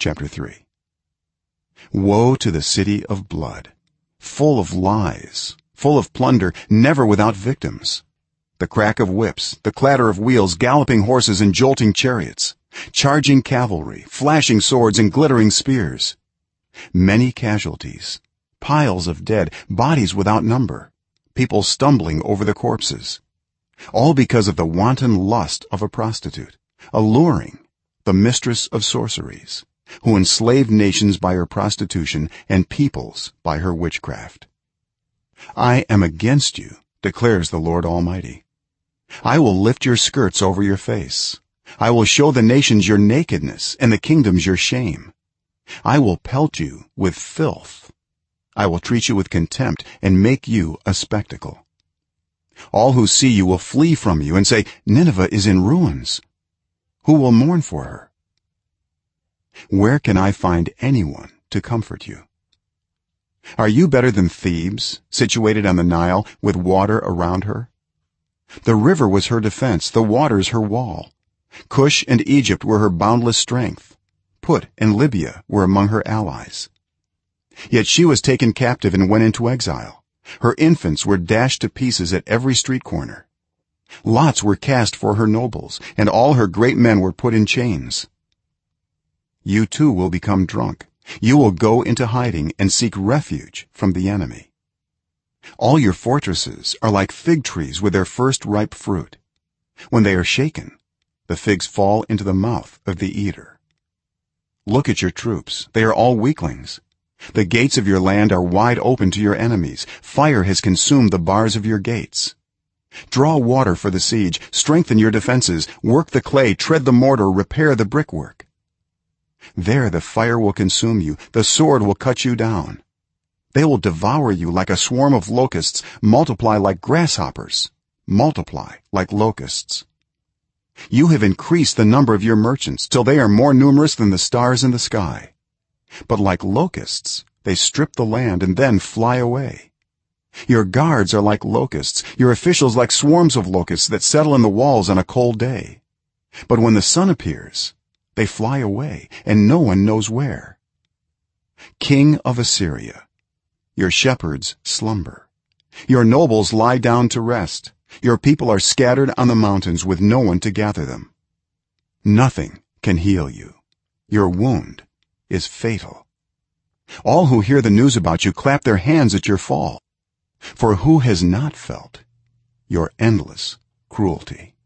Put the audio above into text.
chapter 3 woe to the city of blood full of lies full of plunder never without victims. The crack of whips the clatter of wheels galloping horses and jolting chariots charging cavalry flashing swords and glittering spears. Many casualties piles of dead bodies without number people stumbling over the corpses. All because of the wanton lust of a prostitute alluring the mistress of sorceries who enslaved nations by her prostitution and peoples by her witchcraft. I am against you declares the lord almighty. I will lift your skirts over your face. I will show the nations your nakedness and the kingdoms your shame. I will pelt you with filth. I will treat you with contempt and make you a spectacle. All who see you will flee from you and say nineveh is in ruins. Who will mourn for her where can i find anyone to comfort you? Are you better than thebes situated on the nile with water around her? The river was her defense the waters her wall. Cush and egypt were her boundless strength. Put and libya were among her allies. Yet she was taken captive and went into exile. Her infants were dashed to pieces at every street corner. Lots were cast for her nobles and all her great men were put in chains you too will become drunk. You will go into hiding and seek refuge from the enemy. All your fortresses are like fig trees with their first ripe fruit. When they are shaken the figs fall into the mouth of the eater. Look at your troops. They are all weaklings. The gates of your land are wide open to your enemies. Fire has consumed the bars of your gates. Draw water for the siege. Strengthen your defenses. Work the clay. Tread the mortar. Repair the brickwork there the fire will consume you. The sword will cut you down. They will devour you like a swarm of locusts. Multiply like grasshoppers. Multiply like locusts. You have increased the number of your merchants till they are more numerous than the stars in the sky. But like locusts they strip the land and then fly away. Your guards are like locusts. Your officials like swarms of locusts that settle in the walls on a cold day. But when the sun appears they fly away and no one knows where. King of assyria your shepherds slumber. Your nobles lie down to rest. Your people are scattered on the mountains with no one to gather them. Nothing can heal you. Your wound is fatal. All who hear the news about you clap their hands at your fall. For who has not felt your endless cruelty